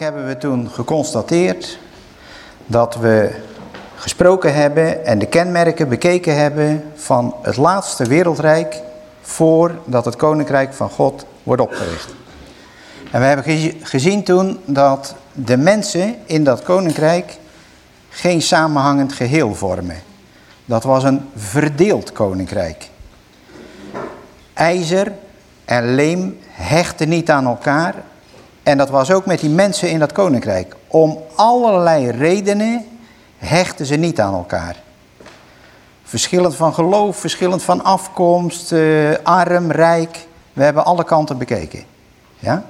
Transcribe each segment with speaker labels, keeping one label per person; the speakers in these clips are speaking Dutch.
Speaker 1: uiteindelijk hebben we toen geconstateerd dat we gesproken hebben en de kenmerken bekeken hebben van het laatste wereldrijk voordat het koninkrijk van God wordt opgericht. En we hebben gezien toen dat de mensen in dat koninkrijk geen samenhangend geheel vormen. Dat was een verdeeld koninkrijk. IJzer en leem hechten niet aan elkaar. En dat was ook met die mensen in dat koninkrijk. Om allerlei redenen hechten ze niet aan elkaar. Verschillend van geloof, verschillend van afkomst, uh, arm, rijk. We hebben alle kanten bekeken. Ja?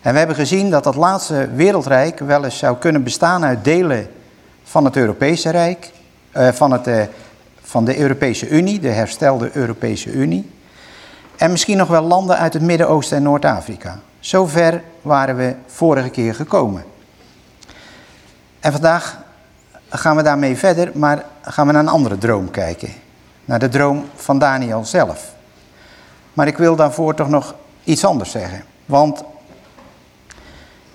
Speaker 1: En we hebben gezien dat dat laatste wereldrijk wel eens zou kunnen bestaan uit delen van het Europese Rijk, uh, van, het, uh, van de Europese Unie, de herstelde Europese Unie. En misschien nog wel landen uit het Midden-Oosten en Noord-Afrika. Zover waren we vorige keer gekomen. En vandaag gaan we daarmee verder, maar gaan we naar een andere droom kijken. Naar de droom van Daniel zelf. Maar ik wil daarvoor toch nog iets anders zeggen. Want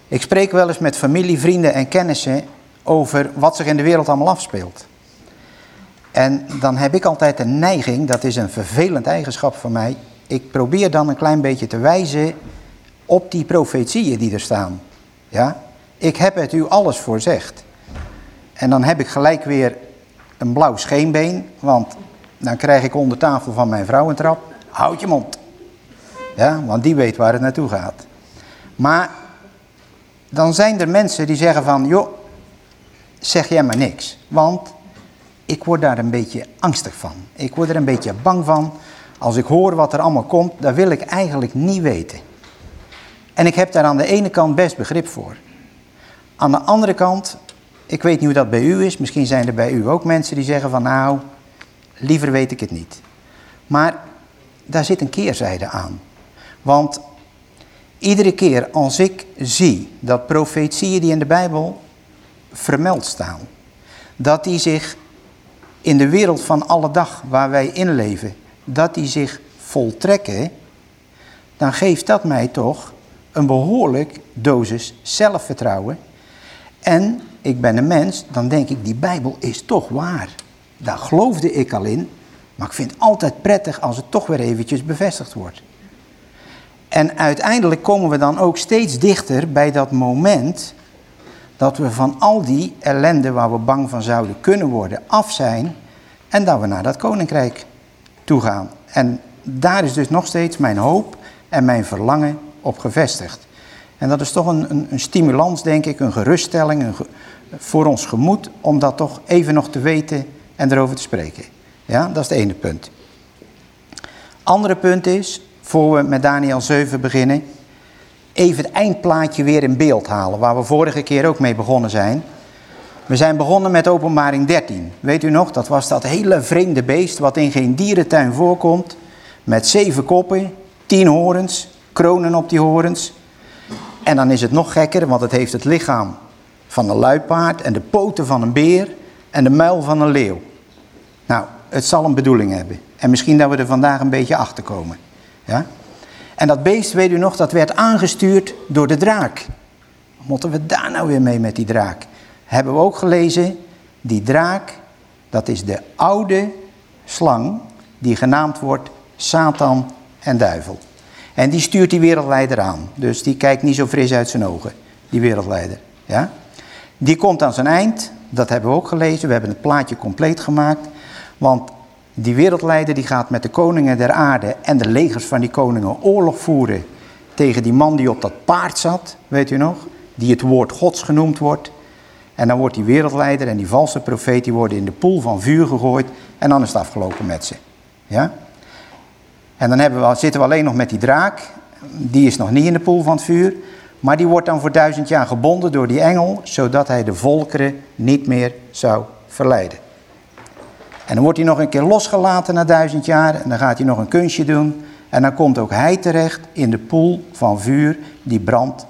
Speaker 1: ik spreek wel eens met familie, vrienden en kennissen over wat zich in de wereld allemaal afspeelt. En dan heb ik altijd de neiging, dat is een vervelend eigenschap van mij, ik probeer dan een klein beetje te wijzen op die profetieën die er staan. Ja? Ik heb het u alles voorzegd. En dan heb ik gelijk weer een blauw scheenbeen, want dan krijg ik onder tafel van mijn vrouw een trap. Houd je mond. Ja, want die weet waar het naartoe gaat. Maar dan zijn er mensen die zeggen van, joh, zeg jij maar niks. Want ik word daar een beetje angstig van. Ik word er een beetje bang van. Als ik hoor wat er allemaal komt, dan wil ik eigenlijk niet weten. En ik heb daar aan de ene kant best begrip voor. Aan de andere kant, ik weet niet hoe dat bij u is. Misschien zijn er bij u ook mensen die zeggen van nou, liever weet ik het niet. Maar daar zit een keerzijde aan. Want iedere keer als ik zie dat profetieën die in de Bijbel vermeld staan, dat die zich in de wereld van alle dag waar wij in leven, dat die zich voltrekken, dan geeft dat mij toch een behoorlijk dosis zelfvertrouwen. En ik ben een mens, dan denk ik, die Bijbel is toch waar. Daar geloofde ik al in, maar ik vind het altijd prettig als het toch weer eventjes bevestigd wordt. En uiteindelijk komen we dan ook steeds dichter bij dat moment dat we van al die ellende waar we bang van zouden kunnen worden af zijn en dat we naar dat koninkrijk toe gaan. En daar is dus nog steeds mijn hoop en mijn verlangen op gevestigd. En dat is toch een, een, een stimulans, denk ik, een geruststelling een voor ons gemoed om dat toch even nog te weten en erover te spreken. Ja, dat is het ene punt. Andere punt is, voor we met Daniel 7 beginnen, even het eindplaatje weer in beeld halen, waar we vorige keer ook mee begonnen zijn. We zijn begonnen met openbaring 13. Weet u nog, dat was dat hele vreemde beest wat in geen dierentuin voorkomt. Met zeven koppen, tien horens, kronen op die horens. En dan is het nog gekker, want het heeft het lichaam van een luipaard en de poten van een beer en de muil van een leeuw. Nou, het zal een bedoeling hebben. En misschien dat we er vandaag een beetje achter komen. Ja? En dat beest, weet u nog, dat werd aangestuurd door de draak. Wat moeten we daar nou weer mee met die draak? Hebben we ook gelezen, die draak, dat is de oude slang die genaamd wordt Satan en duivel. En die stuurt die wereldleider aan. Dus die kijkt niet zo fris uit zijn ogen, die wereldleider. Ja? Die komt aan zijn eind, dat hebben we ook gelezen. We hebben het plaatje compleet gemaakt. Want die wereldleider die gaat met de koningen der aarde en de legers van die koningen oorlog voeren tegen die man die op dat paard zat, weet u nog? Die het woord gods genoemd wordt. En dan wordt die wereldleider en die valse profeet, die worden in de poel van vuur gegooid en dan is het afgelopen met ze. Ja? En dan we, zitten we alleen nog met die draak, die is nog niet in de poel van het vuur, maar die wordt dan voor duizend jaar gebonden door die engel, zodat hij de volkeren niet meer zou verleiden. En dan wordt hij nog een keer losgelaten na duizend jaar en dan gaat hij nog een kunstje doen. En dan komt ook hij terecht in de poel van vuur die brandt,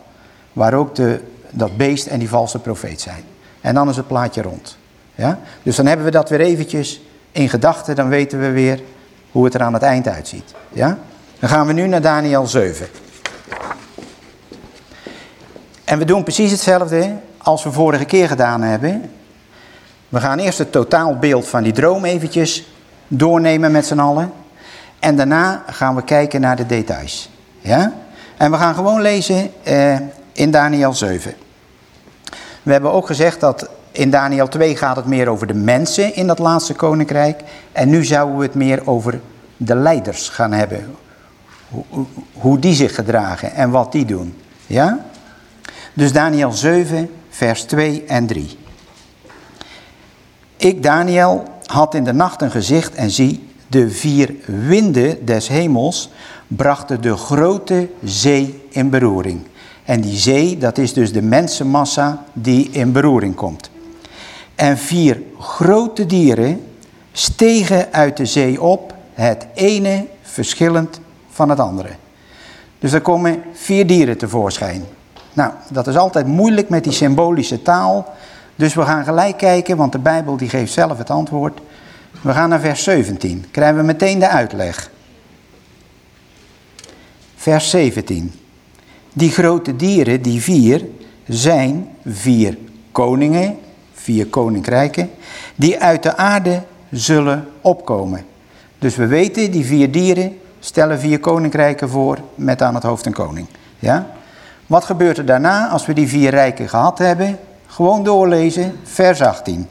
Speaker 1: waar ook de, dat beest en die valse profeet zijn. En dan is het plaatje rond. Ja? Dus dan hebben we dat weer eventjes in gedachten, dan weten we weer hoe het er aan het eind uitziet. Ja? Dan gaan we nu naar Daniel 7. En we doen precies hetzelfde als we vorige keer gedaan hebben. We gaan eerst het totaalbeeld van die droom eventjes doornemen met z'n allen. En daarna gaan we kijken naar de details. Ja? En we gaan gewoon lezen eh, in Daniel 7. We hebben ook gezegd dat in Daniel 2 gaat het meer over de mensen in dat laatste koninkrijk. En nu zouden we het meer over de leiders gaan hebben. Hoe, hoe die zich gedragen en wat die doen. Ja? Dus Daniel 7, vers 2 en 3. Ik, Daniel, had in de nacht een gezicht en zie, de vier winden des hemels brachten de grote zee in beroering. En die zee, dat is dus de mensenmassa die in beroering komt. En vier grote dieren stegen uit de zee op, het ene verschillend van het andere. Dus er komen vier dieren tevoorschijn. Nou, dat is altijd moeilijk met die symbolische taal. Dus we gaan gelijk kijken, want de Bijbel die geeft zelf het antwoord. We gaan naar vers 17. Krijgen we meteen de uitleg. Vers 17. Die grote dieren, die vier, zijn vier koningen, vier koninkrijken, die uit de aarde zullen opkomen. Dus we weten, die vier dieren stellen vier koninkrijken voor met aan het hoofd een koning. Ja? Wat gebeurt er daarna als we die vier rijken gehad hebben? Gewoon doorlezen, vers 18.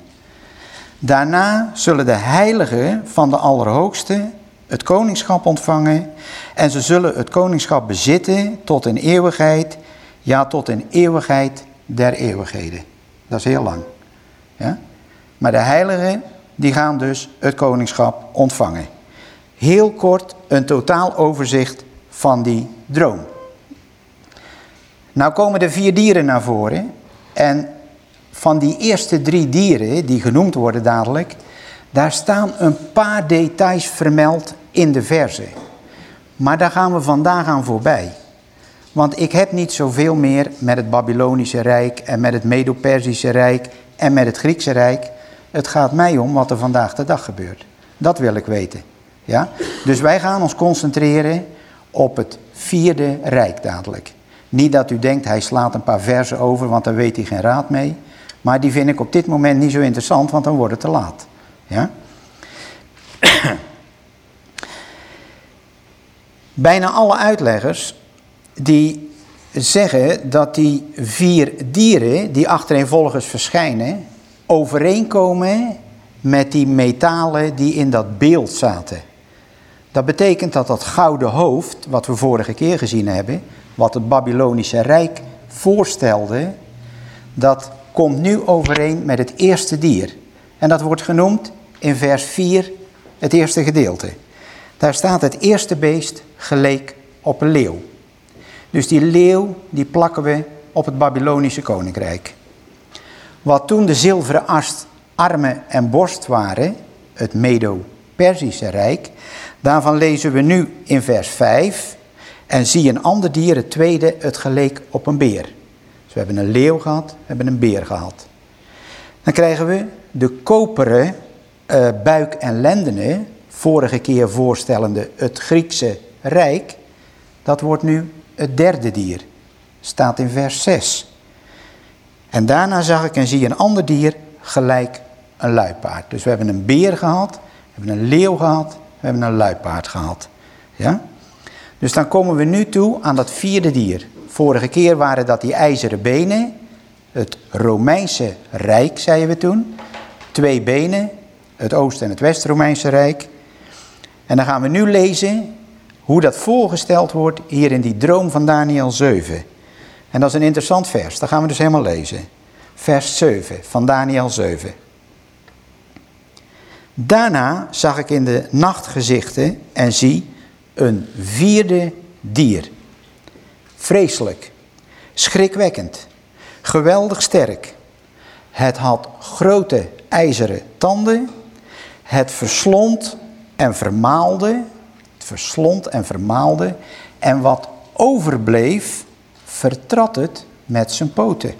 Speaker 1: Daarna zullen de heiligen van de Allerhoogste het koningschap ontvangen en ze zullen het koningschap bezitten tot in eeuwigheid, ja tot in eeuwigheid der eeuwigheden. Dat is heel lang. Ja? Maar de heiligen die gaan dus het koningschap ontvangen. Heel kort een totaal overzicht van die droom. Nou komen de vier dieren naar voren en van die eerste drie dieren die genoemd worden dadelijk, daar staan een paar details vermeld in de verse. Maar daar gaan we vandaag aan voorbij. Want ik heb niet zoveel meer met het Babylonische Rijk en met het Medo-Persische Rijk en met het Griekse Rijk. Het gaat mij om wat er vandaag de dag gebeurt. Dat wil ik weten. Ja? Dus wij gaan ons concentreren op het vierde rijk dadelijk. Niet dat u denkt hij slaat een paar versen over, want daar weet hij geen raad mee. Maar die vind ik op dit moment niet zo interessant, want dan wordt het te laat. Ja? Bijna alle uitleggers die zeggen dat die vier dieren die achtereenvolgens verschijnen, overeenkomen met die metalen die in dat beeld zaten. Dat betekent dat dat gouden hoofd, wat we vorige keer gezien hebben, wat het Babylonische Rijk voorstelde, dat komt nu overeen met het eerste dier. En dat wordt genoemd in vers 4 het eerste gedeelte. Daar staat het eerste beest geleek op een leeuw. Dus die leeuw die plakken we op het Babylonische koninkrijk. Wat toen de zilveren ast, armen en borst waren, het Medo-Persische rijk, daarvan lezen we nu in vers 5. En zie een ander dier, het tweede, het geleek op een beer. Dus we hebben een leeuw gehad, we hebben een beer gehad. Dan krijgen we de koperen uh, buik en lendenen, vorige keer voorstellende het Griekse rijk. Dat wordt nu het derde dier, staat in vers 6. En daarna zag ik en zie een ander dier gelijk een luipaard. Dus we hebben een beer gehad, we hebben een leeuw gehad, we hebben een luipaard gehad. Ja? Dus dan komen we nu toe aan dat vierde dier. Vorige keer waren dat die ijzeren benen. Het Romeinse Rijk, zeiden we toen. Twee benen, het Oost- en het West-Romeinse Rijk. En dan gaan we nu lezen hoe dat voorgesteld wordt hier in die droom van Daniel 7. En dat is een interessant vers, dat gaan we dus helemaal lezen. Vers 7 van Daniel 7. Daarna zag ik in de nacht gezichten en zie een vierde dier. Vreselijk, schrikwekkend, geweldig sterk. Het had grote ijzeren tanden. Het verslond en vermaalde. Verslond en vermaalde. En wat overbleef, vertrad het met zijn poten.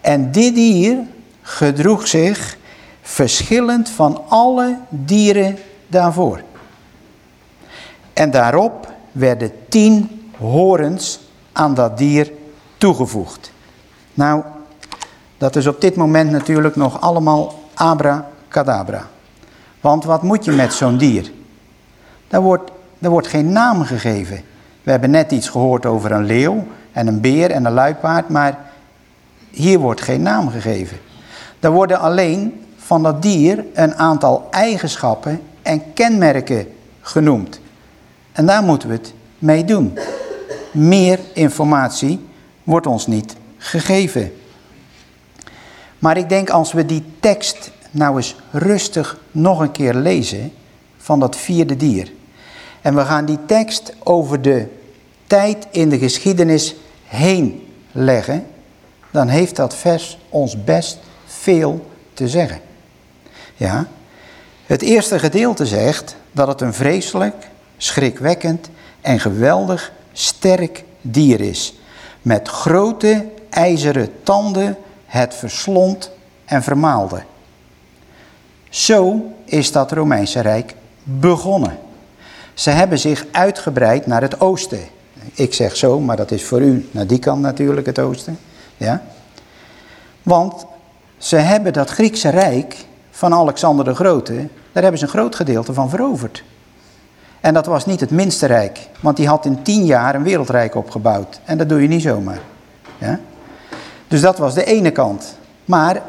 Speaker 1: En dit dier gedroeg zich verschillend van alle dieren daarvoor. En daarop werden tien horens aan dat dier toegevoegd. Nou, dat is op dit moment natuurlijk nog allemaal abracadabra. Want wat moet je met zo'n dier? Daar wordt, daar wordt geen naam gegeven. We hebben net iets gehoord over een leeuw en een beer en een luipaard, maar hier wordt geen naam gegeven. Er worden alleen van dat dier een aantal eigenschappen en kenmerken genoemd. En daar moeten we het mee doen. Meer informatie wordt ons niet gegeven. Maar ik denk als we die tekst nou eens rustig nog een keer lezen van dat vierde dier. En we gaan die tekst over de tijd in de geschiedenis heen leggen. Dan heeft dat vers ons best veel te zeggen. Ja, het eerste gedeelte zegt dat het een vreselijk, schrikwekkend en geweldig sterk dier is. Met grote ijzeren tanden het verslond en vermaalde. Zo is dat Romeinse Rijk begonnen. Ze hebben zich uitgebreid naar het oosten. Ik zeg zo, maar dat is voor u naar die kant natuurlijk het oosten. Ja? Want ze hebben dat Griekse Rijk van Alexander de Grote, daar hebben ze een groot gedeelte van veroverd. En dat was niet het minste rijk, want die had in tien jaar een wereldrijk opgebouwd. En dat doe je niet zomaar. Ja? Dus dat was de ene kant. Maar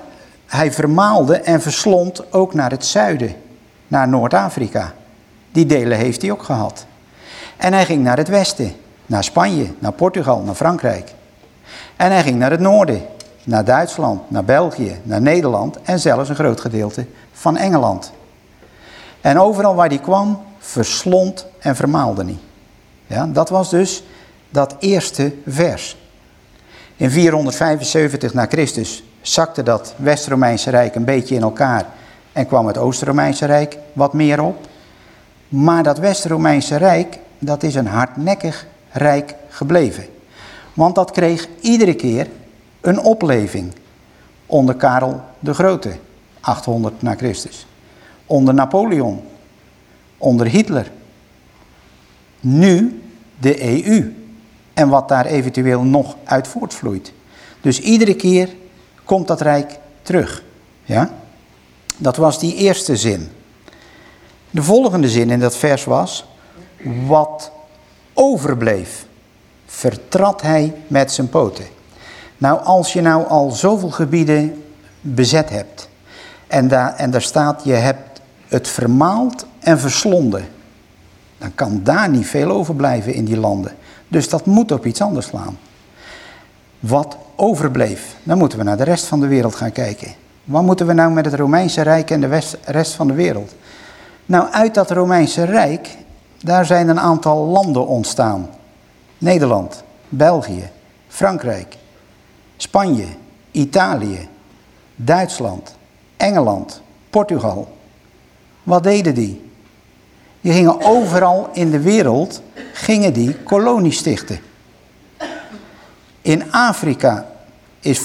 Speaker 1: hij vermaalde en verslond ook naar het zuiden, naar Noord-Afrika. Die delen heeft hij ook gehad. En hij ging naar het westen, naar Spanje, naar Portugal, naar Frankrijk. En hij ging naar het noorden, naar Duitsland, naar België, naar Nederland en zelfs een groot gedeelte van Engeland. En overal waar hij kwam, verslond en vermaalde hij. Ja, dat was dus dat eerste vers. In 475 na Christus zakte dat West-Romeinse Rijk een beetje in elkaar en kwam het Oost-Romeinse Rijk wat meer op. Maar dat West-Romeinse Rijk, dat is een hardnekkig rijk gebleven. Want dat kreeg iedere keer een opleving onder Karel de Grote, 800 na Christus. Onder Napoleon, onder Hitler. Nu de EU en wat daar eventueel nog uit voortvloeit. Dus iedere keer komt dat rijk terug. Ja? Dat was die eerste zin. De volgende zin in dat vers was, wat overbleef, vertrad hij met zijn poten. Nou, als je nou al zoveel gebieden bezet hebt, en daar, en daar staat, je hebt het vermaald en verslonden, dan kan daar niet veel overblijven in die landen. Dus dat moet op iets anders slaan. Wat overbleef, dan moeten we naar de rest van de wereld gaan kijken. Wat moeten we nou met het Romeinse Rijk en de rest van de wereld? Nou, uit dat Romeinse Rijk, daar zijn een aantal landen ontstaan. Nederland, België, Frankrijk, Spanje, Italië, Duitsland, Engeland, Portugal. Wat deden die? Die gingen overal in de wereld, gingen die kolonies stichten. In Afrika is,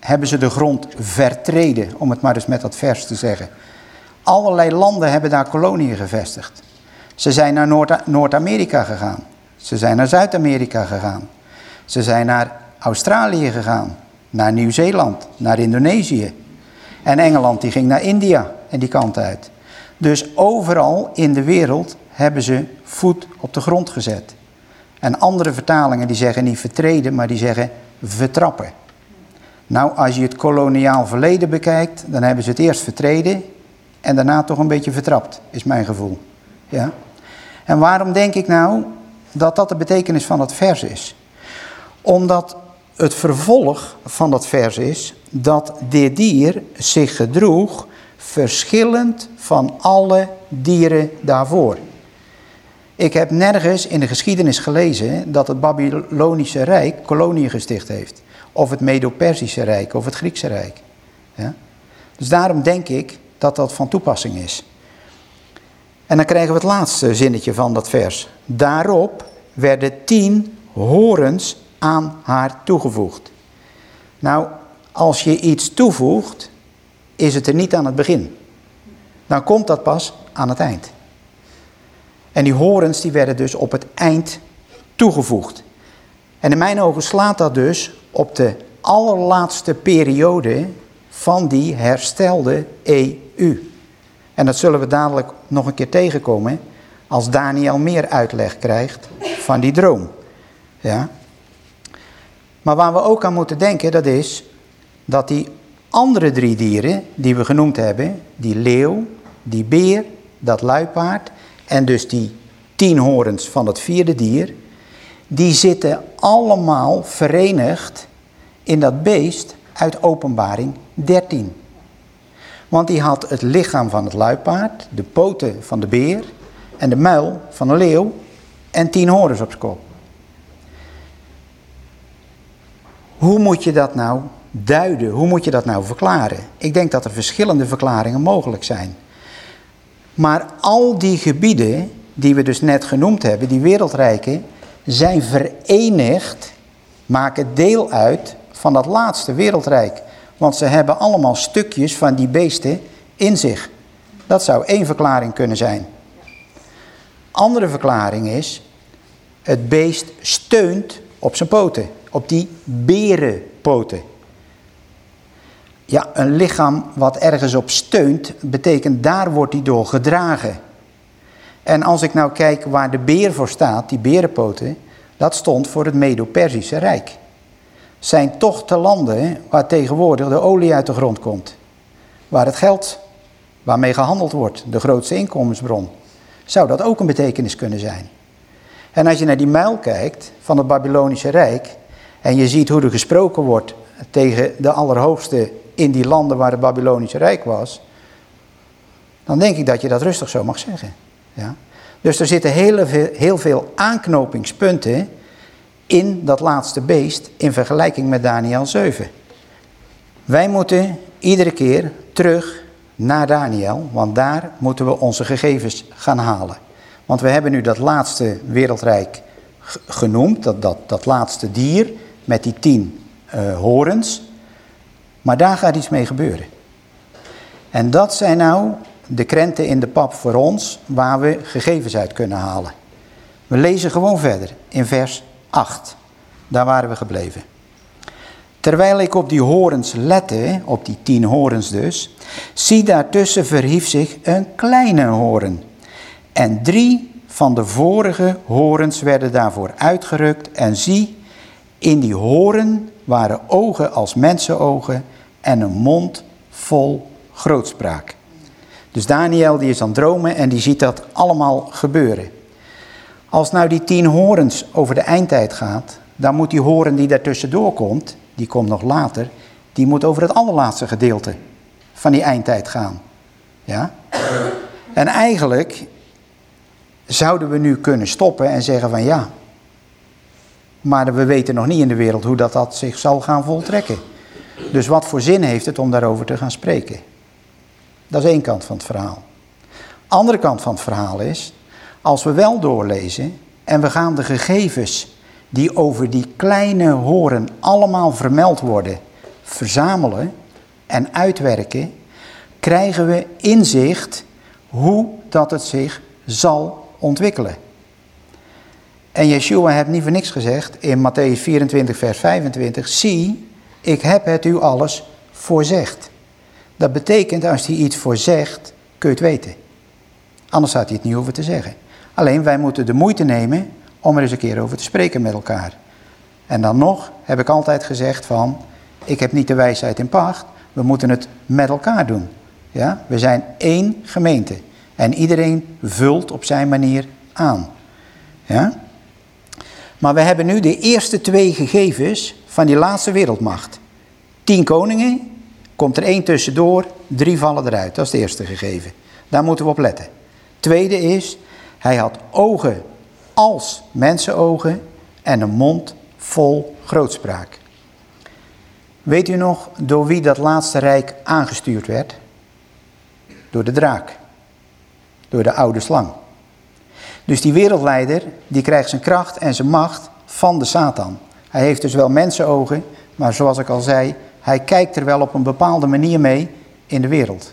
Speaker 1: hebben ze de grond vertreden, om het maar eens met dat vers te zeggen. Allerlei landen hebben daar koloniën gevestigd. Ze zijn naar Noord-Amerika gegaan. Ze zijn naar Zuid-Amerika gegaan. Ze zijn naar Australië gegaan. Naar Nieuw-Zeeland. Naar Indonesië. En Engeland die ging naar India en die kant uit. Dus overal in de wereld hebben ze voet op de grond gezet. En andere vertalingen die zeggen niet vertreden, maar die zeggen vertrappen. Nou, als je het koloniaal verleden bekijkt, dan hebben ze het eerst vertreden en daarna toch een beetje vertrapt, is mijn gevoel. Ja? En waarom denk ik nou dat dat de betekenis van het vers is? Omdat het vervolg van dat vers is dat dit dier zich gedroeg verschillend van alle dieren daarvoor. Ik heb nergens in de geschiedenis gelezen dat het Babylonische Rijk koloniën gesticht heeft. Of het Medo-Persische Rijk of het Griekse Rijk. Ja? Dus daarom denk ik dat dat van toepassing is. En dan krijgen we het laatste zinnetje van dat vers. Daarop werden tien horens aan haar toegevoegd. Nou, als je iets toevoegt, is het er niet aan het begin. Dan komt dat pas aan het eind. En die horens die werden dus op het eind toegevoegd. En in mijn ogen slaat dat dus op de allerlaatste periode van die herstelde EU. En dat zullen we dadelijk nog een keer tegenkomen als Daniel meer uitleg krijgt van die droom. Ja? Maar waar we ook aan moeten denken, dat is dat die andere drie dieren die we genoemd hebben, die leeuw, die beer, dat luipaard en dus die tien horens van het vierde dier, die zitten allemaal verenigd in dat beest uit openbaring 13. Want die had het lichaam van het luipaard, de poten van de beer en de muil van de leeuw en tien horens op zijn kop. Hoe moet je dat nou duiden? Hoe moet je dat nou verklaren? Ik denk dat er verschillende verklaringen mogelijk zijn. Maar al die gebieden die we dus net genoemd hebben, die wereldrijken, zijn verenigd, maken deel uit van dat laatste wereldrijk. Want ze hebben allemaal stukjes van die beesten in zich. Dat zou één verklaring kunnen zijn. Andere verklaring is, het beest steunt op zijn poten, op die berenpoten. Ja, een lichaam wat ergens op steunt, betekent daar wordt hij door gedragen. En als ik nou kijk waar de beer voor staat, die berenpoten, dat stond voor het Medo-Persische Rijk. Zijn toch de landen waar tegenwoordig de olie uit de grond komt. Waar het geld waarmee gehandeld wordt, de grootste inkomensbron. Zou dat ook een betekenis kunnen zijn? En als je naar die muil kijkt van het Babylonische Rijk en je ziet hoe er gesproken wordt tegen de Allerhoogste in die landen waar het Babylonische Rijk was, dan denk ik dat je dat rustig zo mag zeggen. Ja? Dus er zitten heel veel, heel veel aanknopingspunten in dat laatste beest in vergelijking met Daniel 7. Wij moeten iedere keer terug naar Daniel, want daar moeten we onze gegevens gaan halen. Want we hebben nu dat laatste wereldrijk genoemd, dat, dat, dat laatste dier met die tien uh, horens. Maar daar gaat iets mee gebeuren. En dat zijn nou de krenten in de pap voor ons, waar we gegevens uit kunnen halen. We lezen gewoon verder in vers 8. Daar waren we gebleven. Terwijl ik op die horens lette, op die tien horens dus, zie daartussen verhief zich een kleine horen. En drie van de vorige horens werden daarvoor uitgerukt en zie, in die horen waren ogen als mensenogen en een mond vol grootspraak. Dus Daniel die is aan het dromen en die ziet dat allemaal gebeuren. Als nou die tien horens over de eindtijd gaat, dan moet die horen die daartussendoor komt, die komt nog later, die moet over het allerlaatste gedeelte van die eindtijd gaan. Ja? En eigenlijk zouden we nu kunnen stoppen en zeggen van ja, maar we weten nog niet in de wereld hoe dat, dat zich zal gaan voltrekken. Dus wat voor zin heeft het om daarover te gaan spreken? Dat is één kant van het verhaal. Andere kant van het verhaal is, als we wel doorlezen en we gaan de gegevens die over die kleine horen allemaal vermeld worden, verzamelen en uitwerken, krijgen we inzicht hoe dat het zich zal ontwikkelen. En Yeshua heeft niet voor niks gezegd in Matthäus 24, vers 25, zie, ik heb het u alles voorzegd. Dat betekent, als hij iets voorzegt, kun je het weten. Anders had hij het niet hoeven te zeggen. Alleen wij moeten de moeite nemen om er eens een keer over te spreken met elkaar. En dan nog heb ik altijd gezegd van, ik heb niet de wijsheid in pacht, we moeten het met elkaar doen. Ja? We zijn één gemeente en iedereen vult op zijn manier aan. Ja? Maar we hebben nu de eerste twee gegevens van die laatste wereldmacht. Tien koningen, komt er één tussendoor, drie vallen eruit. Dat is het eerste gegeven. Daar moeten we op letten. Tweede is, hij had ogen als mensenogen en een mond vol grootspraak. Weet u nog door wie dat laatste rijk aangestuurd werd? Door de draak. Door de oude slang. Dus die wereldleider, die krijgt zijn kracht en zijn macht van de Satan. Hij heeft dus wel mensenogen, maar zoals ik al zei, hij kijkt er wel op een bepaalde manier mee in de wereld.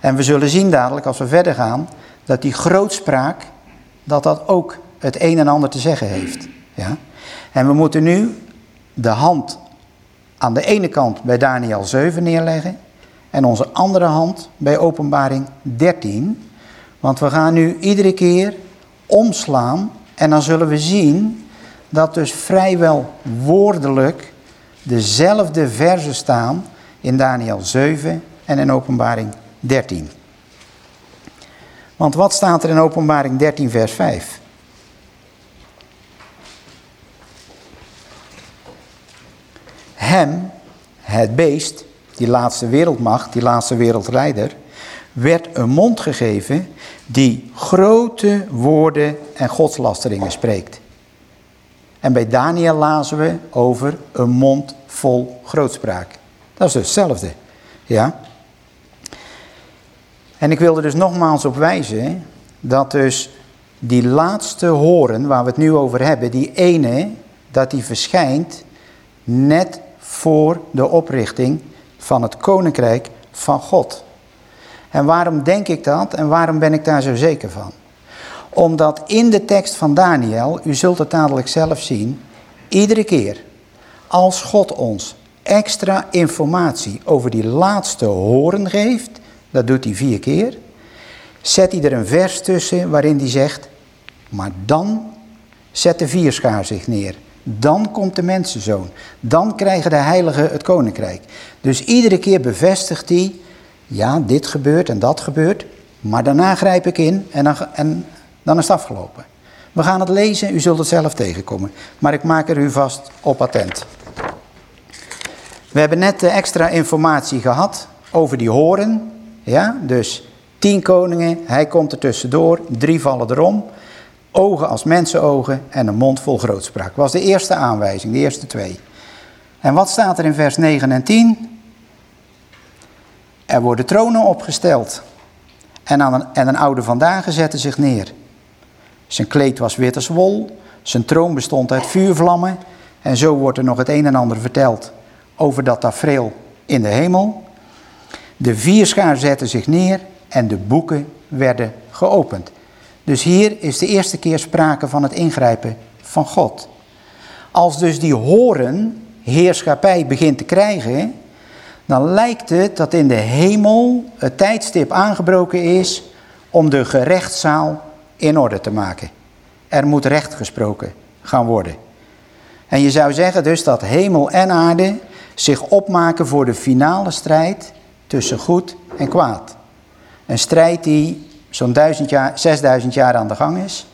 Speaker 1: En we zullen zien dadelijk, als we verder gaan, dat die grootspraak, dat dat ook het een en ander te zeggen heeft. Ja? En we moeten nu de hand aan de ene kant bij Daniel 7 neerleggen en onze andere hand bij Openbaring 13. Want we gaan nu iedere keer omslaan en dan zullen we zien dat dus vrijwel woordelijk dezelfde verzen staan in Daniel 7 en in Openbaring 13. Want wat staat er in Openbaring 13 vers 5? Hem, het beest, die laatste wereldmacht, die laatste wereldleider, werd een mond gegeven die grote woorden en godslasteringen spreekt. En bij Daniel lazen we over een mond vol grootspraak. Dat is dus hetzelfde. Ja? En ik wil er dus nogmaals op wijzen dat dus die laatste horen waar we het nu over hebben, die ene, dat die verschijnt net voor de oprichting van het koninkrijk van God. En waarom denk ik dat en waarom ben ik daar zo zeker van? Omdat in de tekst van Daniel, u zult het dadelijk zelf zien, iedere keer als God ons extra informatie over die laatste horen geeft, dat doet hij vier keer, zet hij er een vers tussen waarin hij zegt, maar dan zet de vierschaar zich neer. Dan komt de mensenzoon. Dan krijgen de heiligen het koninkrijk. Dus iedere keer bevestigt hij, ja, dit gebeurt en dat gebeurt, maar daarna grijp ik in en dan, en dan is het afgelopen. We gaan het lezen, u zult het zelf tegenkomen. Maar ik maak er u vast op attent. We hebben net de extra informatie gehad over die horen. Ja, dus tien koningen, hij komt er tussendoor, drie vallen erom. Ogen als mensenogen en een mond vol grootspraak. was de eerste aanwijzing, de eerste twee. En wat staat er in vers 9 en 10? Er worden tronen opgesteld. En, aan een, en een oude vandaag zette zich neer. Zijn kleed was wit als wol. Zijn troon bestond uit vuurvlammen. En zo wordt er nog het een en ander verteld over dat tafereel in de hemel. De vierschaar zette zich neer en de boeken werden geopend. Dus hier is de eerste keer sprake van het ingrijpen van God. Als dus die horen heerschappij begint te krijgen, dan lijkt het dat in de hemel het tijdstip aangebroken is om de gerechtszaal in orde te maken. Er moet recht gesproken gaan worden. En je zou zeggen dus dat hemel en aarde zich opmaken voor de finale strijd tussen goed en kwaad. Een strijd die zo'n jaar, 6000 jaar aan de gang is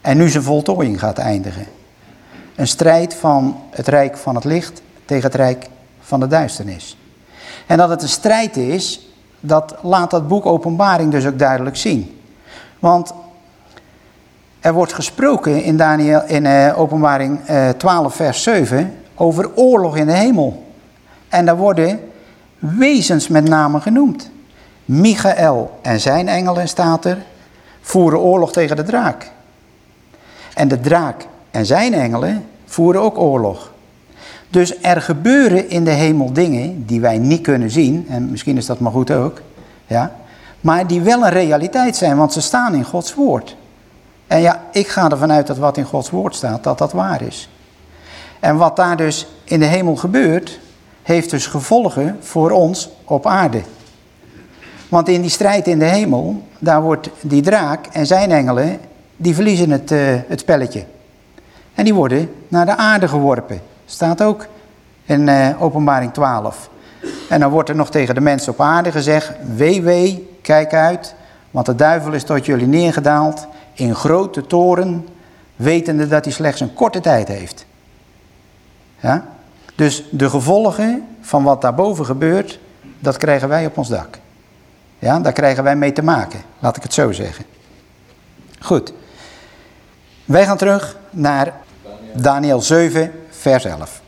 Speaker 1: en nu zijn voltooiing gaat eindigen. Een strijd van het rijk van het licht tegen het rijk van de duisternis. En dat het een strijd is, dat laat dat boek Openbaring dus ook duidelijk zien. Want er wordt gesproken in, Daniel, in uh, Openbaring uh, eh, 12 vers 7 over oorlog in de hemel. En daar worden wezens met name genoemd. Michael en zijn engelen, staat er, voeren oorlog tegen de draak. En de draak en zijn engelen voeren ook oorlog. Dus er gebeuren in de hemel dingen die wij niet kunnen zien, en misschien is dat maar goed ook, ja, maar die wel een realiteit zijn, want ze staan in Gods woord. En ja, ik ga ervan uit dat wat in Gods woord staat, dat dat waar is. En wat daar dus in de hemel gebeurt, heeft dus gevolgen voor ons op aarde. Want in die strijd in de hemel, daar wordt die draak en zijn engelen, die verliezen het, uh, het spelletje. En die worden naar de aarde geworpen. Staat ook in uh, openbaring 12. En dan wordt er nog tegen de mensen op aarde gezegd, wee wee, kijk uit, want de duivel is tot jullie neergedaald in grote toren, wetende dat hij slechts een korte tijd heeft. Ja? Dus de gevolgen van wat daarboven gebeurt, dat krijgen wij op ons dak. Ja, daar krijgen wij mee te maken, laat ik het zo zeggen. Goed. Wij gaan terug naar Daniel 7, vers 11.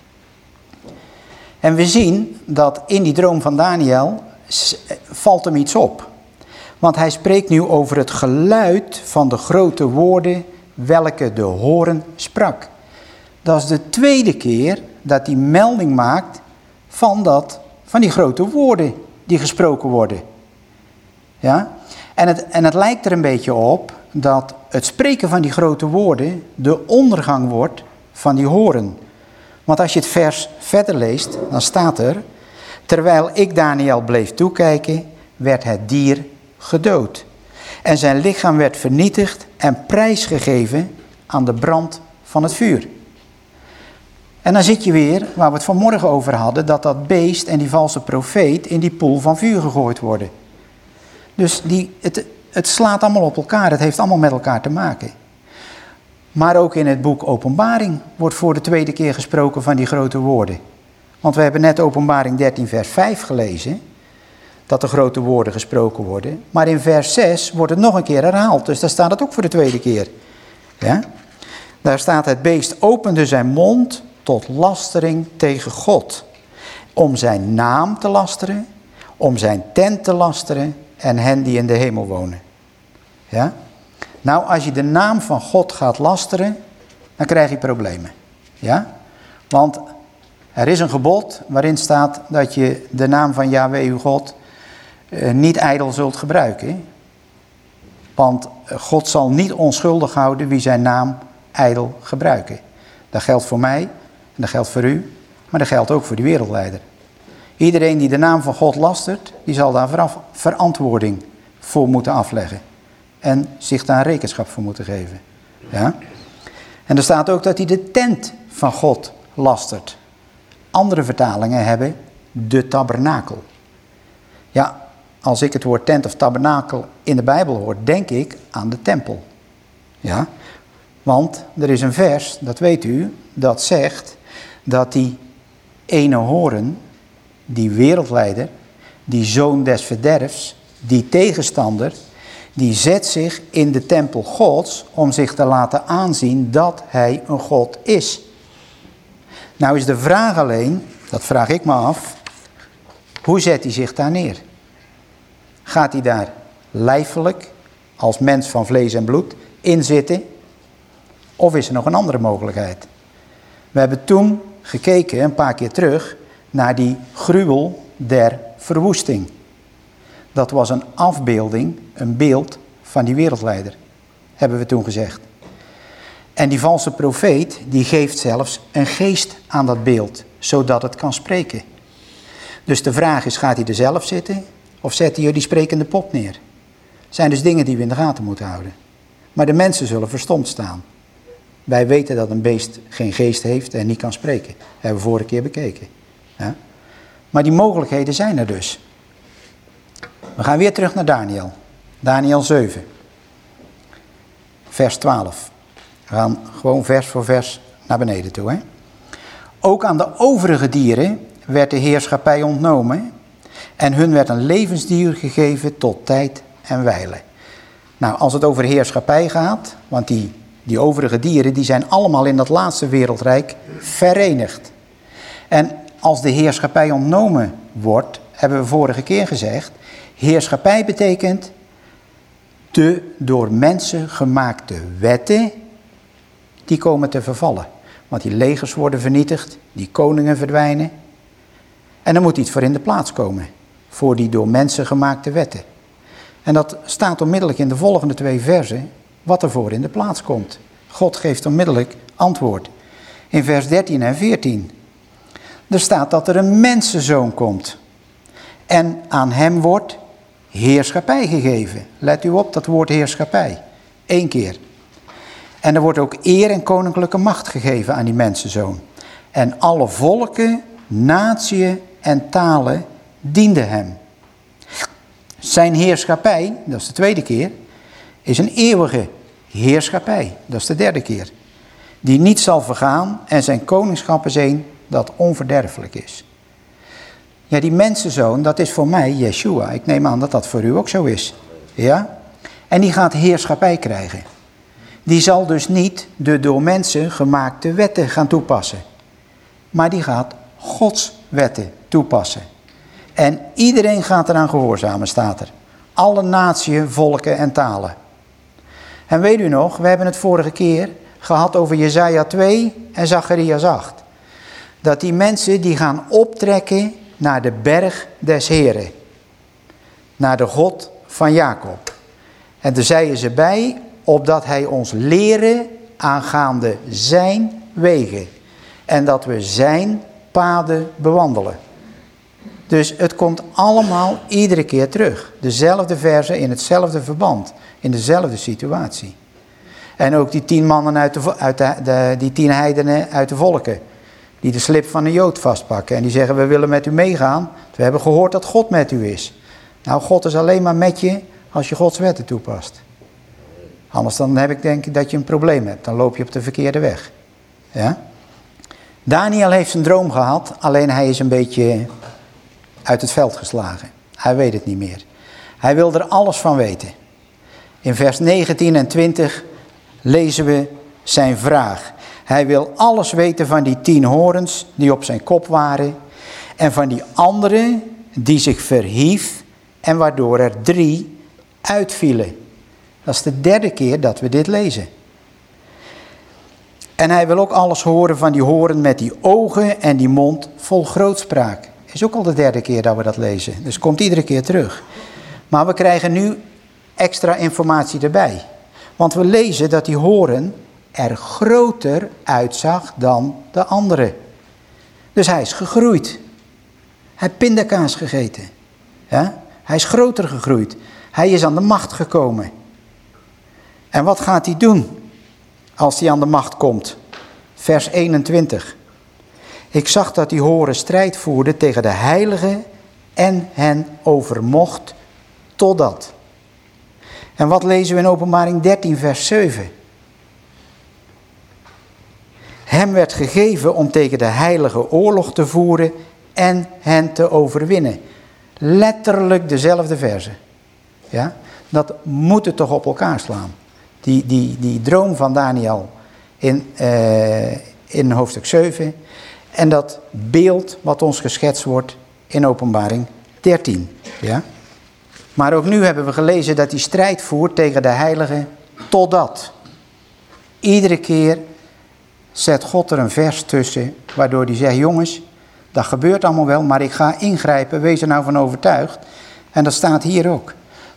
Speaker 1: En we zien dat in die droom van Daniel valt hem iets op. Want hij spreekt nu over het geluid van de grote woorden welke de horen sprak. Dat is de tweede keer dat hij melding maakt van, dat, van die grote woorden die gesproken worden. Ja? En, het, en het lijkt er een beetje op dat het spreken van die grote woorden de ondergang wordt van die horen. Want als je het vers verder leest, dan staat er... Terwijl ik Daniel bleef toekijken, werd het dier gedood. En zijn lichaam werd vernietigd en prijsgegeven aan de brand van het vuur. En dan zit je weer, waar we het vanmorgen over hadden, dat dat beest en die valse profeet in die poel van vuur gegooid worden. Dus die, het, het slaat allemaal op elkaar, het heeft allemaal met elkaar te maken. Maar ook in het boek Openbaring wordt voor de tweede keer gesproken van die grote woorden. Want we hebben net Openbaring 13, vers 5 gelezen, dat er grote woorden gesproken worden. Maar in vers 6 wordt het nog een keer herhaald, dus daar staat het ook voor de tweede keer. Ja? Daar staat het beest opende zijn mond tot lastering tegen God. Om zijn naam te lasteren, om zijn tent te lasteren en hen die in de hemel wonen. Ja? Nou, als je de naam van God gaat lasteren, dan krijg je problemen. Ja? Want er is een gebod waarin staat dat je de naam van Yahweh uw God eh, niet ijdel zult gebruiken. Want God zal niet onschuldig houden wie zijn naam ijdel gebruiken. Dat geldt voor mij dat geldt voor u, maar dat geldt ook voor de wereldleider. Iedereen die de naam van God lastert, die zal daar verantwoording voor moeten afleggen. En zich daar rekenschap voor moeten geven. Ja? En er staat ook dat hij de tent van God lastert. Andere vertalingen hebben de tabernakel. Ja, als ik het woord tent of tabernakel in de Bijbel hoor, denk ik aan de tempel. Ja, want er is een vers, dat weet u, dat zegt dat die ene horen, die wereldleider, die zoon des verderfs, die tegenstander, die zet zich in de tempel Gods om zich te laten aanzien dat hij een God is. Nou is de vraag alleen, dat vraag ik me af, hoe zet hij zich daar neer? Gaat hij daar lijfelijk, als mens van vlees en bloed, in zitten? Of is er nog een andere mogelijkheid? We hebben toen gekeken, een paar keer terug, naar die gruwel der verwoesting. Dat was een afbeelding, een beeld van die wereldleider, hebben we toen gezegd. En die valse profeet, die geeft zelfs een geest aan dat beeld, zodat het kan spreken. Dus de vraag is, gaat hij er zelf zitten of zet hij die sprekende pop neer? zijn dus dingen die we in de gaten moeten houden. Maar de mensen zullen verstomd staan. Wij weten dat een beest geen geest heeft en niet kan spreken. Dat hebben we vorige keer bekeken. Ja? Maar die mogelijkheden zijn er dus. We gaan weer terug naar Daniel. Daniel 7. Vers 12. We gaan gewoon vers voor vers naar beneden toe. Hè? Ook aan de overige dieren werd de heerschappij ontnomen en hun werd een levensdier gegeven tot tijd en wijle. Nou, als het over heerschappij gaat, want die, die overige dieren die zijn allemaal in dat laatste wereldrijk verenigd. En als de heerschappij ontnomen wordt, hebben we vorige keer gezegd, heerschappij betekent de door mensen gemaakte wetten die komen te vervallen. Want die legers worden vernietigd, die koningen verdwijnen. En er moet iets voor in de plaats komen, voor die door mensen gemaakte wetten. En dat staat onmiddellijk in de volgende twee versen, wat er voor in de plaats komt. God geeft onmiddellijk antwoord. In vers 13 en 14. Er staat dat er een mensenzoon komt. En aan hem wordt heerschappij gegeven. Let u op dat woord heerschappij. Eén keer. En er wordt ook eer en koninklijke macht gegeven aan die mensenzoon. En alle volken, natieën en talen dienden hem. Zijn heerschappij, dat is de tweede keer, is een eeuwige heerschappij. Dat is de derde keer. Die niet zal vergaan en zijn koningschap is een dat onverderfelijk is. Ja, die mensenzoon, dat is voor mij Yeshua. Ik neem aan dat dat voor u ook zo is. Ja? En die gaat heerschappij krijgen. Die zal dus niet de door mensen gemaakte wetten gaan toepassen. Maar die gaat Gods wetten toepassen. En iedereen gaat eraan gehoorzamen, staat er. Alle natieën, volken en talen. En weet u nog, we hebben het vorige keer gehad over Jezaja 2 en Zacharias 8. Dat die mensen die gaan optrekken naar de berg des Heren. Naar de God van Jacob. En er zeiden ze bij, opdat hij ons leren aangaande zijn wegen. En dat we zijn paden bewandelen. Dus het komt allemaal iedere keer terug. Dezelfde versen in hetzelfde verband. In dezelfde situatie. En ook die tien mannen uit de, uit de, die tien heidenen uit de volken. Die de slip van een jood vastpakken. En die zeggen we willen met u meegaan. We hebben gehoord dat God met u is. Nou God is alleen maar met je als je Gods wetten toepast. Anders dan heb ik denk dat je een probleem hebt. Dan loop je op de verkeerde weg. Ja? Daniel heeft zijn droom gehad. Alleen hij is een beetje uit het veld geslagen. Hij weet het niet meer. Hij wil er alles van weten. In vers 19 en 20 lezen we zijn vraag. Hij wil alles weten van die tien horens die op zijn kop waren. En van die andere die zich verhief en waardoor er drie uitvielen. Dat is de derde keer dat we dit lezen. En hij wil ook alles horen van die horen met die ogen en die mond vol grootspraak. Is ook al de derde keer dat we dat lezen. Dus komt iedere keer terug. Maar we krijgen nu extra informatie erbij. Want we lezen dat die horen er groter uitzag dan de andere. Dus hij is gegroeid. Hij heeft pindakaas gegeten. Hij is groter gegroeid. Hij is aan de macht gekomen. En wat gaat hij doen als hij aan de macht komt? Vers 21. Ik zag dat die horen strijd voerde tegen de heiligen en hen overmocht totdat. En wat lezen we in openbaring 13 vers 7? Hem werd gegeven om tegen de heilige oorlog te voeren en hen te overwinnen. Letterlijk dezelfde verse. Ja? Dat moet het toch op elkaar slaan. Die, die, die droom van Daniel in, uh, in hoofdstuk 7 en dat beeld wat ons geschetst wordt in openbaring 13. Ja? Maar ook nu hebben we gelezen dat hij strijd voert tegen de heiligen totdat. Iedere keer zet God er een vers tussen waardoor hij zegt, jongens, dat gebeurt allemaal wel, maar ik ga ingrijpen, wees er nou van overtuigd. En dat staat hier ook.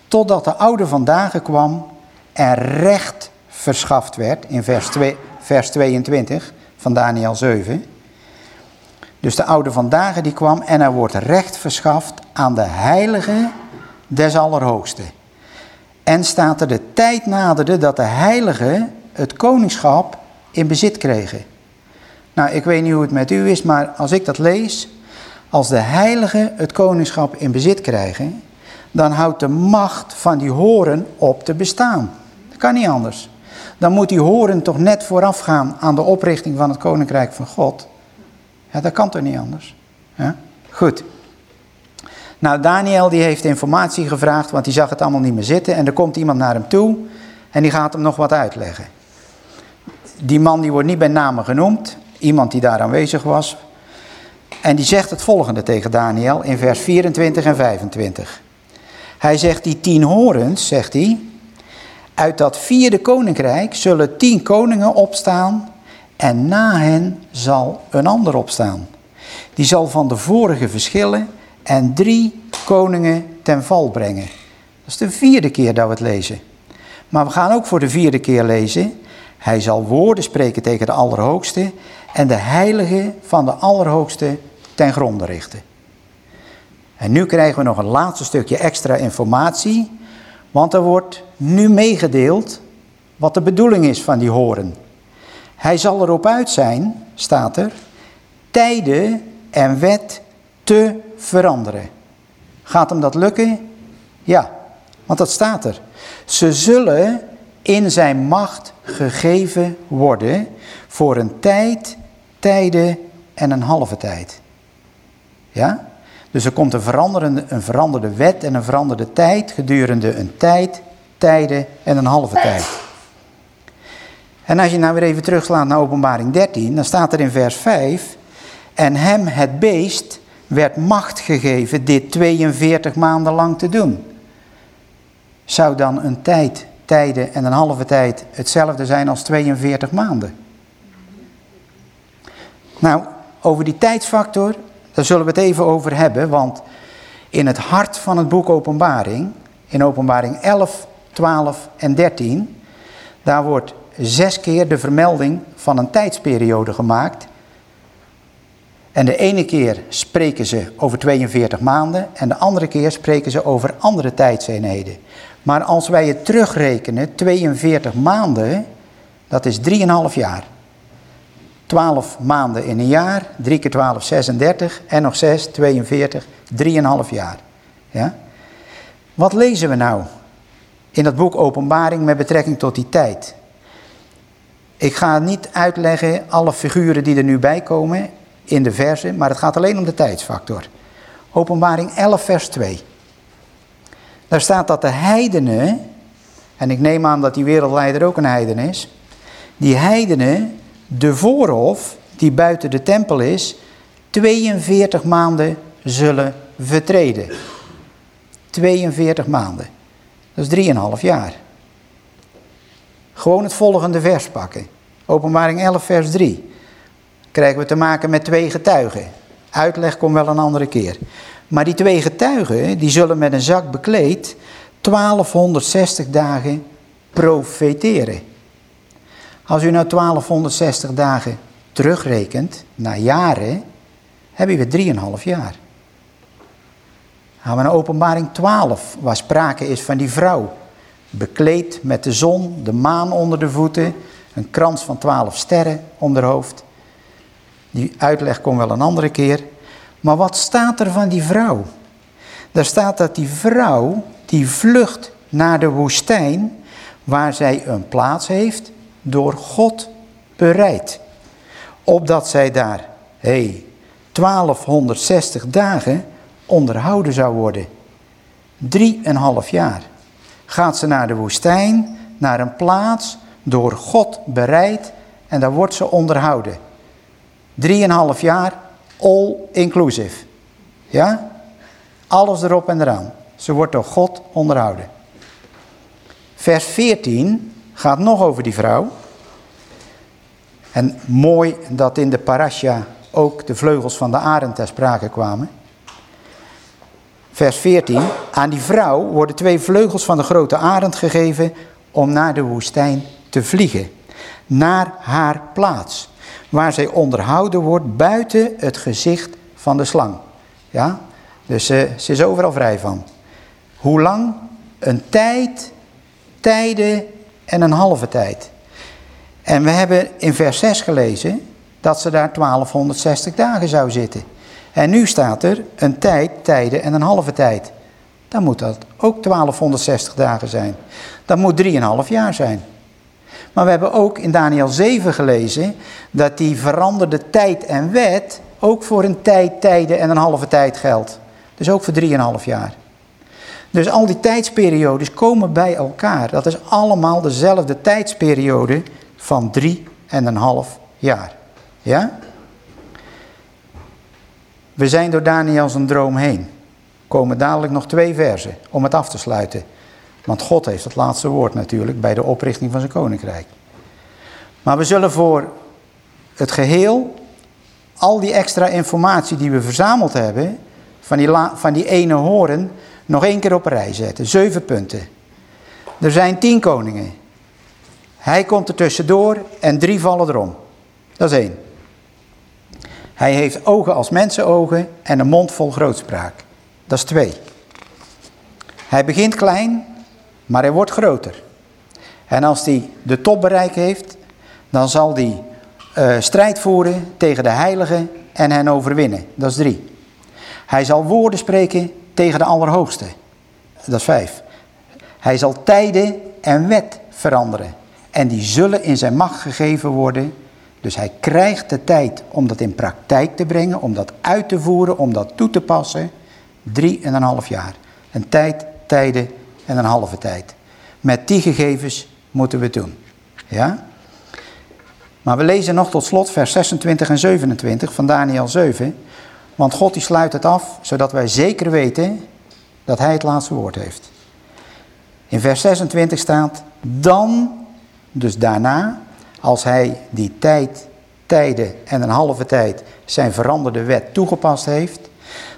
Speaker 1: Totdat de oude vandaag kwam en recht verschaft werd, in vers, 2, vers 22 van Daniel 7. Dus de oude vandaag die kwam en er wordt recht verschaft aan de heilige des Allerhoogste. En staat er de tijd naderde dat de heiligen het koningschap in bezit kregen. Nou, ik weet niet hoe het met u is, maar als ik dat lees, als de heiligen het koningschap in bezit krijgen, dan houdt de macht van die horen op te bestaan. Dat kan niet anders. Dan moet die horen toch net voorafgaan aan de oprichting van het koninkrijk van God. Ja, dat kan toch niet anders. Goed. Nou, Daniel die heeft informatie gevraagd, want die zag het allemaal niet meer zitten. En er komt iemand naar hem toe en die gaat hem nog wat uitleggen. Die man die wordt niet bij name genoemd, iemand die daar aanwezig was. En die zegt het volgende tegen Daniel in vers 24 en 25. Hij zegt, die tien horens, zegt hij, uit dat vierde koninkrijk zullen tien koningen opstaan en na hen zal een ander opstaan. Die zal van de vorige verschillen en drie koningen ten val brengen. Dat is de vierde keer dat we het lezen. Maar we gaan ook voor de vierde keer lezen. Hij zal woorden spreken tegen de Allerhoogste en de heilige van de Allerhoogste ten gronde richten. En nu krijgen we nog een laatste stukje extra informatie, want er wordt nu meegedeeld wat de bedoeling is van die horen. Hij zal erop uit zijn, staat er, tijden en wet te veranderen. Gaat hem dat lukken? Ja, want dat staat er. Ze zullen in zijn macht gegeven worden voor een tijd, tijden en een halve tijd. Ja? Dus er komt een, veranderende, een veranderde wet en een veranderde tijd gedurende een tijd, tijden en een halve tijd. En als je nou weer even terugslaat naar openbaring 13, dan staat er in vers 5... En hem, het beest, werd macht gegeven dit 42 maanden lang te doen. Zou dan een tijd, tijden en een halve tijd hetzelfde zijn als 42 maanden? Nou, over die tijdsfactor, daar zullen we het even over hebben, want in het hart van het boek Openbaring, in Openbaring 11, 12 en 13, daar wordt zes keer de vermelding van een tijdsperiode gemaakt. En de ene keer spreken ze over 42 maanden en de andere keer spreken ze over andere tijdseenheden. Maar als wij het terugrekenen, 42 maanden, dat is 3,5 jaar. 12 maanden in een jaar, 3 keer 12, 36 en nog 6, 42, 3,5 jaar. Ja? Wat lezen we nou in dat boek Openbaring met betrekking tot die tijd? Ik ga niet uitleggen alle figuren die er nu bij komen in de versen, maar het gaat alleen om de tijdsfactor. Openbaring 11 vers 2. Daar staat dat de heidenen, en ik neem aan dat die wereldleider ook een heiden is, die heidenen de voorhof die buiten de tempel is, 42 maanden zullen vertreden. 42 maanden. Dat is 3,5 jaar. Gewoon het volgende vers pakken. Openbaring 11 vers 3. Krijgen we te maken met twee getuigen. Uitleg komt wel een andere keer. Maar die twee getuigen, die zullen met een zak bekleed 1260 dagen profeteren. Als u nou 1260 dagen terugrekent naar jaren, hebben we 3,5 jaar. Gaan we naar openbaring 12, waar sprake is van die vrouw. Bekleed met de zon, de maan onder de voeten, een krans van 12 sterren om haar hoofd. Die uitleg komt wel een andere keer. Maar wat staat er van die vrouw? Daar staat dat die vrouw, die vlucht naar de woestijn, waar zij een plaats heeft, door God bereid. Opdat zij daar, hey, 1260 dagen onderhouden zou worden. Drieënhalf jaar. Gaat ze naar de woestijn, naar een plaats, door God bereid en daar wordt ze onderhouden. Drieënhalf jaar, all inclusive. Ja? Alles erop en eraan. Ze wordt door God onderhouden. Vers 14 gaat nog over die vrouw. En mooi dat in de parasha ook de vleugels van de arend ter sprake kwamen. Vers 14. Aan die vrouw worden twee vleugels van de grote arend gegeven om naar de woestijn te vliegen. Naar haar plaats. Waar zij onderhouden wordt buiten het gezicht van de slang. Ja? Dus uh, ze is overal vrij van. Hoe lang? Een tijd, tijden en een halve tijd. En we hebben in vers 6 gelezen dat ze daar 1260 dagen zou zitten. En nu staat er een tijd, tijden en een halve tijd. Dan moet dat ook 1260 dagen zijn. Dat moet 3,5 jaar zijn. Maar we hebben ook in Daniel 7 gelezen dat die veranderde tijd en wet ook voor een tijd, tijden en een halve tijd geldt. Dus ook voor 3,5 jaar. Dus al die tijdsperiodes komen bij elkaar. Dat is allemaal dezelfde tijdsperiode van drie en een half jaar. Ja? We zijn door Daniel zijn droom heen. Komen dadelijk nog twee versen om het af te sluiten. Want God heeft het laatste woord natuurlijk bij de oprichting van zijn koninkrijk. Maar we zullen voor het geheel al die extra informatie die we verzameld hebben, van die, van die ene horen, nog één keer op een rij zetten. Zeven punten. Er zijn tien koningen. Hij komt er tussendoor en drie vallen erom. Dat is één. Hij heeft ogen als mensenogen en een mond vol grootspraak. Dat is twee. Hij begint klein, maar hij wordt groter. En als hij de top bereikt heeft, dan zal hij uh, strijd voeren tegen de heiligen en hen overwinnen. Dat is drie. Hij zal woorden spreken tegen de Allerhoogste. Dat is vijf. Hij zal tijden en wet veranderen. En die zullen in zijn macht gegeven worden. Dus hij krijgt de tijd om dat in praktijk te brengen, om dat uit te voeren, om dat toe te passen. Drie en een half jaar. Een tijd, tijden en een halve tijd. Met die gegevens moeten we het doen. Ja? Maar we lezen nog tot slot vers 26 en 27 van Daniel 7. Want God die sluit het af, zodat wij zeker weten dat hij het laatste woord heeft. In vers 26 staat, dan dus daarna, als hij die tijd, tijden en een halve tijd zijn veranderde wet toegepast heeft,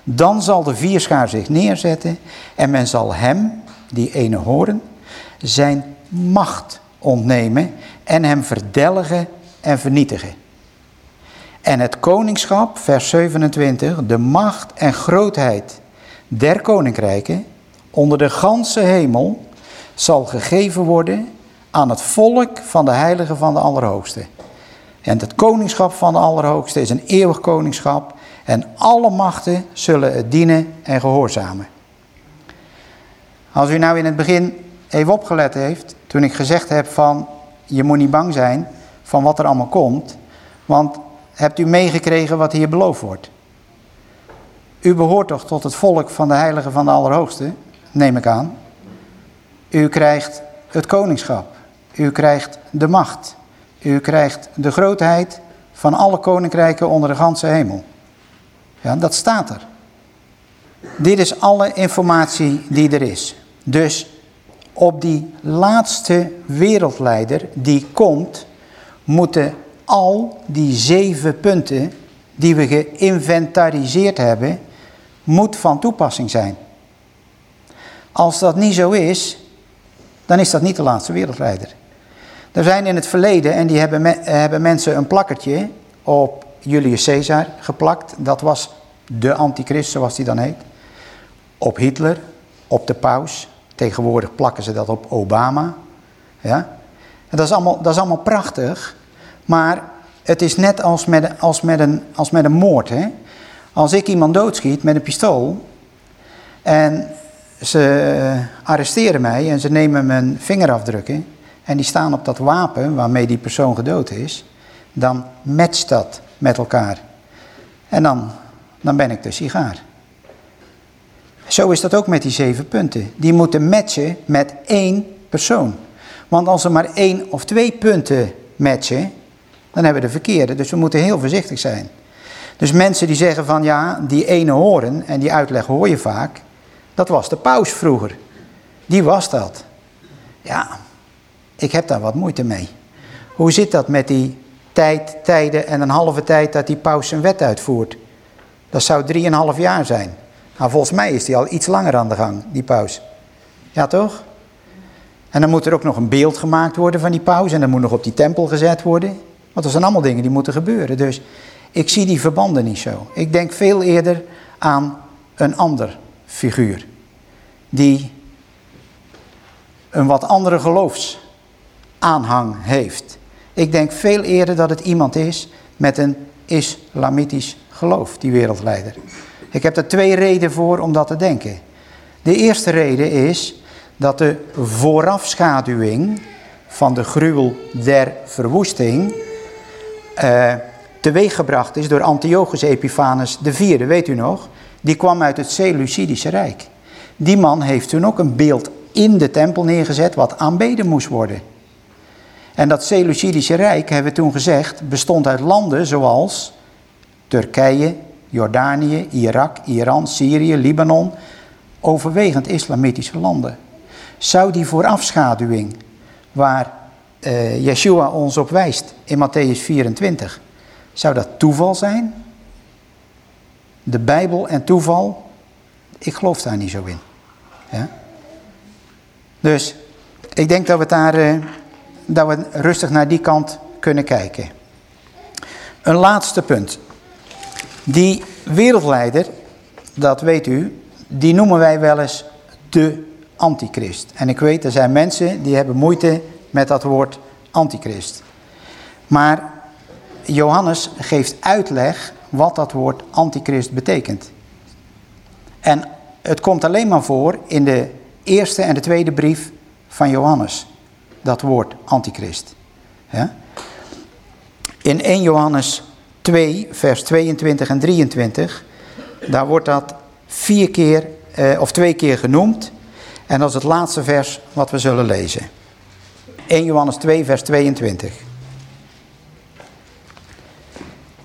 Speaker 1: dan zal de vierschaar zich neerzetten en men zal hem, die ene horen, zijn macht ontnemen en hem verdelgen en vernietigen. En het koningschap, vers 27, de macht en grootheid der koninkrijken onder de ganse hemel zal gegeven worden aan het volk van de heilige van de Allerhoogste. En het koningschap van de Allerhoogste is een eeuwig koningschap en alle machten zullen het dienen en gehoorzamen. Als u nou in het begin even opgelet heeft, toen ik gezegd heb van je moet niet bang zijn van wat er allemaal komt, want hebt u meegekregen wat hier beloofd wordt? U behoort toch tot het volk van de heilige van de Allerhoogste, neem ik aan. U krijgt het koningschap. U krijgt de macht. U krijgt de grootheid van alle koninkrijken onder de ganse hemel. Ja, dat staat er. Dit is alle informatie die er is. Dus op die laatste wereldleider die komt, moeten al die zeven punten die we geïnventariseerd hebben, moet van toepassing zijn. Als dat niet zo is, dan is dat niet de laatste wereldleider. Er zijn in het verleden, en die hebben, hebben mensen een plakkertje op Julius Caesar geplakt. Dat was de antichrist, zoals die dan heet. Op Hitler, op de paus. Tegenwoordig plakken ze dat op Obama. Ja? En dat, is allemaal, dat is allemaal prachtig. Maar het is net als met, als met, een, als met een moord. Hè? Als ik iemand doodschiet met een pistool. En ze arresteren mij en ze nemen mijn vingerafdrukken. En die staan op dat wapen waarmee die persoon gedood is. Dan matcht dat met elkaar. En dan, dan ben ik de sigaar. Zo is dat ook met die zeven punten. Die moeten matchen met één persoon. Want als er maar één of twee punten matchen, dan hebben we de verkeerde. Dus we moeten heel voorzichtig zijn. Dus mensen die zeggen van ja, die ene horen, en die uitleg hoor je vaak, dat was de paus vroeger. Die was dat. Ja, ik heb daar wat moeite mee. Hoe zit dat met die tijd, tijden en een halve tijd dat die paus zijn wet uitvoert? Dat zou drieënhalf jaar zijn. Nou, volgens mij is die al iets langer aan de gang, die paus. Ja, toch? En dan moet er ook nog een beeld gemaakt worden van die paus. En dan moet nog op die tempel gezet worden. Want dat zijn allemaal dingen die moeten gebeuren. Dus ik zie die verbanden niet zo. Ik denk veel eerder aan een ander figuur. Die een wat andere geloofsaanhang heeft. Ik denk veel eerder dat het iemand is met een islamitisch geloof, die wereldleider. Ik heb er twee redenen voor om dat te denken. De eerste reden is dat de voorafschaduwing van de gruwel der verwoesting uh, teweeggebracht is door Antiochus Epiphanes IV, weet u nog? Die kwam uit het Seleucidische Rijk. Die man heeft toen ook een beeld in de tempel neergezet wat aanbeden moest worden. En dat Seleucidische Rijk, hebben we toen gezegd, bestond uit landen zoals Turkije, Jordanië, Irak, Iran, Syrië, Libanon, overwegend islamitische landen. Zou die voorafschaduwing, waar uh, Yeshua ons op wijst in Matthäus 24, zou dat toeval zijn? De Bijbel en toeval, ik geloof daar niet zo in. Dus ik denk dat we, daar, uh, dat we rustig naar die kant kunnen kijken. Een laatste punt. Die wereldleider, dat weet u, die noemen wij wel eens de antichrist. En ik weet, er zijn mensen die hebben moeite met dat woord antichrist. Maar Johannes geeft uitleg wat dat woord antichrist betekent. En het komt alleen maar voor in de eerste en de tweede brief van Johannes. Dat woord antichrist. In 1 Johannes 2, vers 22 en 23, daar wordt dat vier keer eh, of twee keer genoemd. En dat is het laatste vers wat we zullen lezen. 1 Johannes 2, vers 22.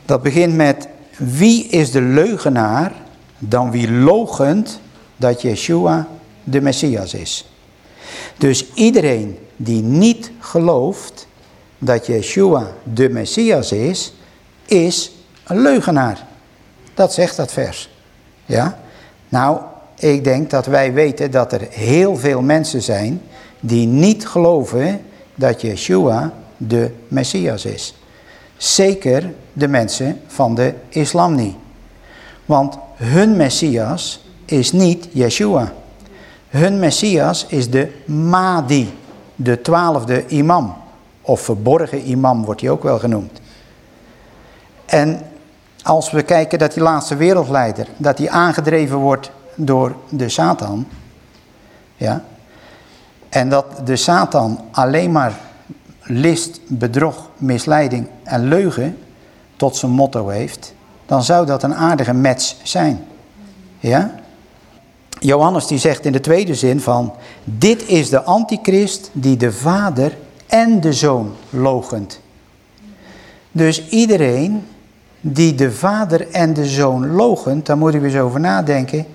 Speaker 1: Dat begint met, wie is de leugenaar dan wie logent dat Yeshua de Messias is. Dus iedereen die niet gelooft dat Yeshua de Messias is, is een leugenaar. Dat zegt dat vers. Ja? Nou, ik denk dat wij weten dat er heel veel mensen zijn die niet geloven dat Yeshua de Messias is. Zeker de mensen van de islam niet. Want hun Messias is niet Yeshua. Hun Messias is de Mahdi, de twaalfde imam. Of verborgen imam wordt hij ook wel genoemd. En als we kijken dat die laatste wereldleider, dat hij aangedreven wordt door de Satan. Ja, en dat de Satan alleen maar list, bedrog, misleiding en leugen tot zijn motto heeft, dan zou dat een aardige match zijn. Ja? Johannes die zegt in de tweede zin van, dit is de antichrist die de vader en de zoon logent. Dus iedereen die de vader en de zoon logent, daar moet u eens over nadenken,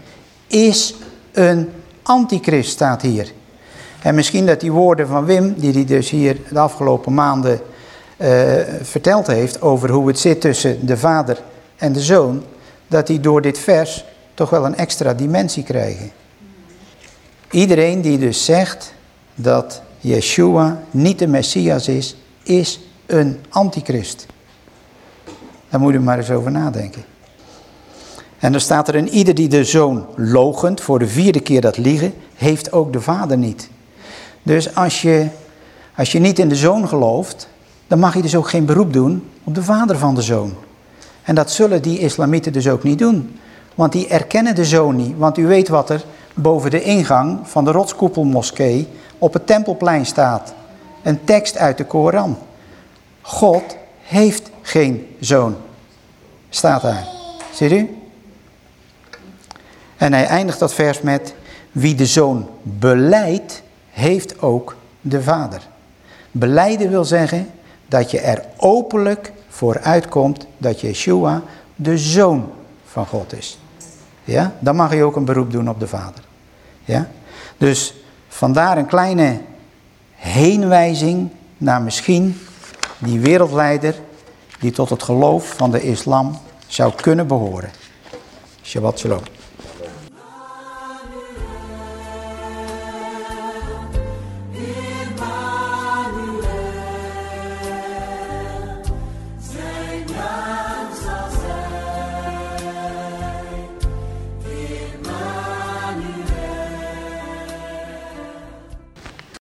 Speaker 1: is een antichrist, staat hier. En misschien dat die woorden van Wim, die hij dus hier de afgelopen maanden uh, verteld heeft over hoe het zit tussen de vader en de zoon, dat die door dit vers toch wel een extra dimensie krijgen. Iedereen die dus zegt dat Yeshua niet de Messias is, is een antichrist. Daar moet u maar eens over nadenken. En dan staat er in ieder die de zoon logent, voor de vierde keer dat liegen, heeft ook de vader niet. Dus als je, als je niet in de zoon gelooft, dan mag je dus ook geen beroep doen op de vader van de zoon. En dat zullen die islamieten dus ook niet doen. Want die erkennen de zoon niet. Want u weet wat er boven de ingang van de Rotskoepelmoskee op het Tempelplein staat. Een tekst uit de Koran. God heeft geen zoon. Staat daar. Ziet u? En hij eindigt dat vers met, wie de zoon beleidt, heeft ook de vader. Beleiden wil zeggen dat je er openlijk voor uitkomt dat Yeshua de zoon van God is. Ja, dan mag je ook een beroep doen op de vader. Ja, dus vandaar een kleine heenwijzing naar misschien die wereldleider die tot het geloof van de islam zou kunnen behoren. Shabbat shalom.